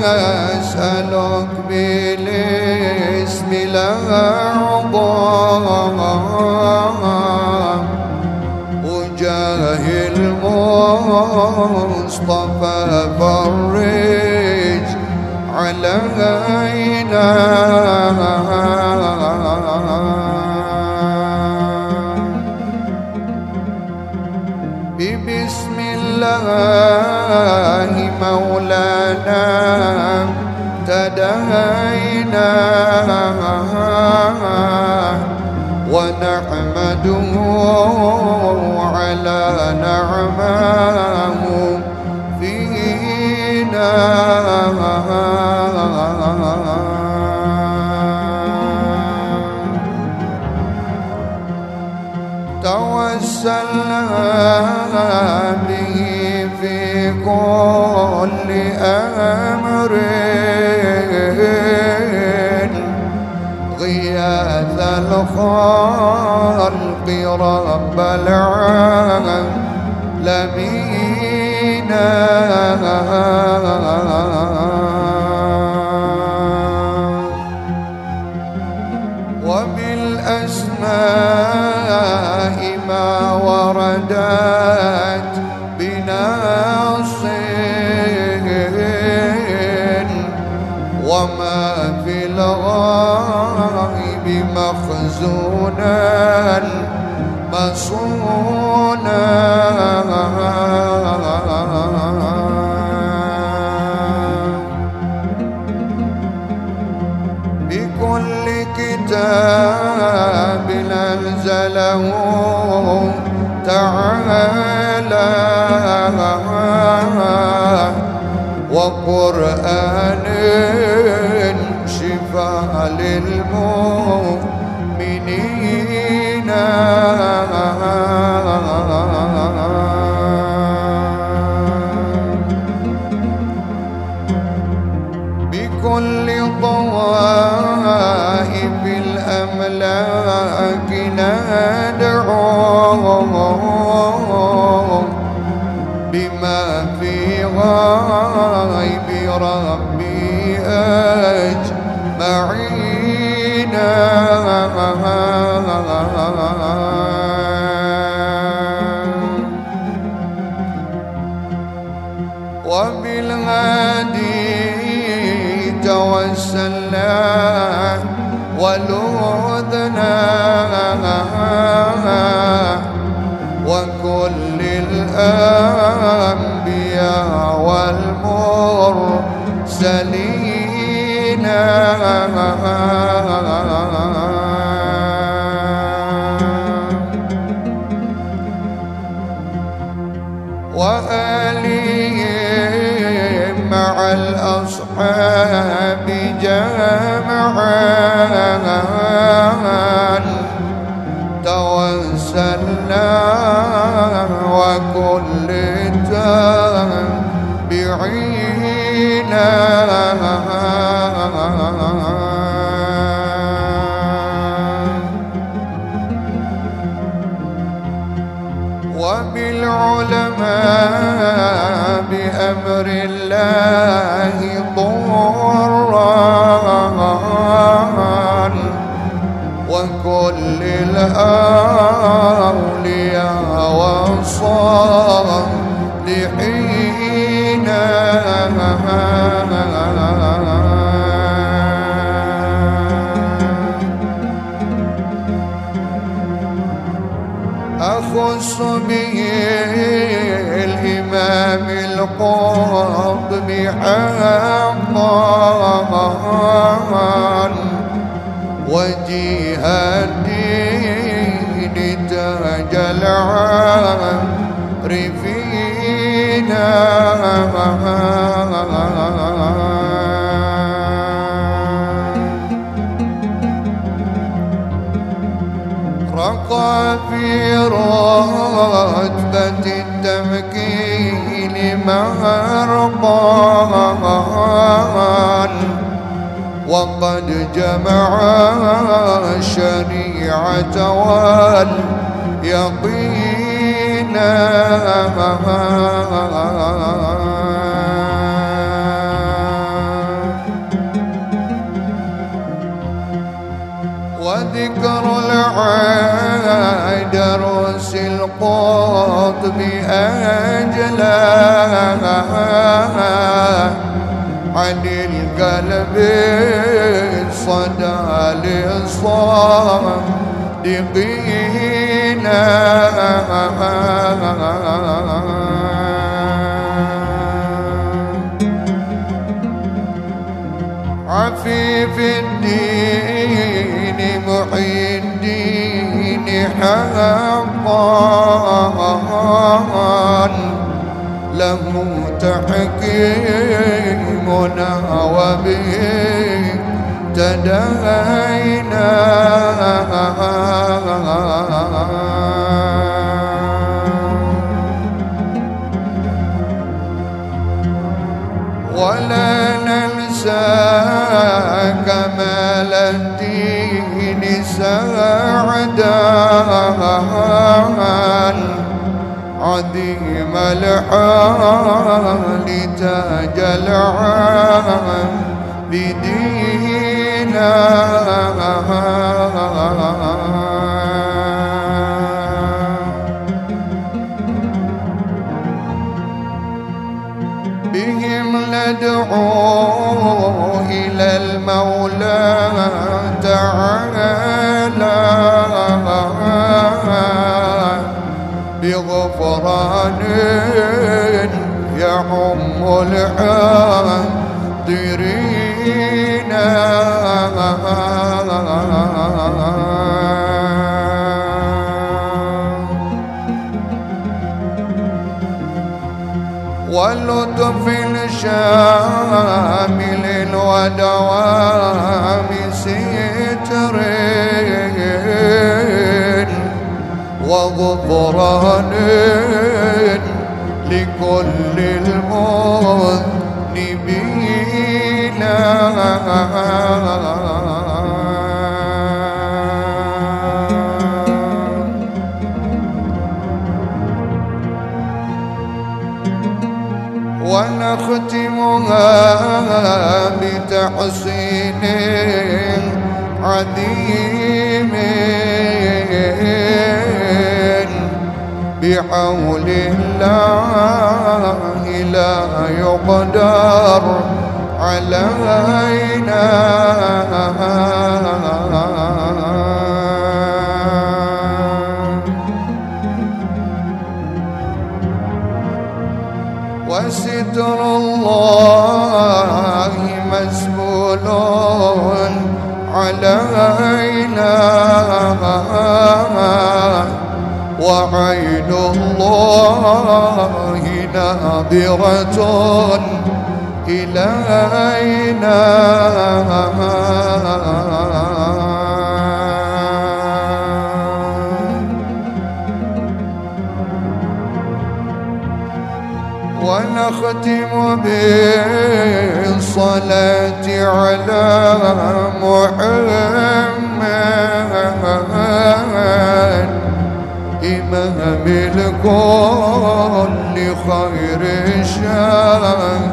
نسألك بالاسم الأعظم وجاه المصطفى فرج علينا تدهينا ونحمده على نعمه فينا. توسلنا به في كل أمر. الخلق رب العالمين. وما في الغائب مخزونا مصونا بكل كتاب أنزله تعالى. وقرآن للمؤمنين. بكل طوائف الأملاك ندعو بما في غيب ربي أجمعين. وبالهادي توسلنا ولوذنا وكل الأنبياء والمرسلين. وآلهم مع الأصحاب جمعا توسلنا وكل تابعين وبالعلماء بأمر الله ضرا وكل الأولياء والصالحين حقا وجيه الدين تاج العارفين رقى في رتبة التمكين مرقان وقد جمع الشريعة واليقين. وذكر العيد رؤس القطب أجلاها علي القلب صدى للصادقين عفيف الدين محي الدين حقا. له تحكيمنا وبه تدينا ولا ننسى كمال الدين سعدا. عظيم الحال تاج العام بدينا بهم ندعو إلى المولى تعالى. بغفران يعم الحاضرين. واللطف الشامل ودوام وغفران لكل المذنبين. ونختمها بتحسين عديم بحول الله لا يقدر علينا. وستر الله مسبول علينا. وعين الله ناظرة إلينا. ونختم بالصلاة على محمد. إمام الكل خير الشافعين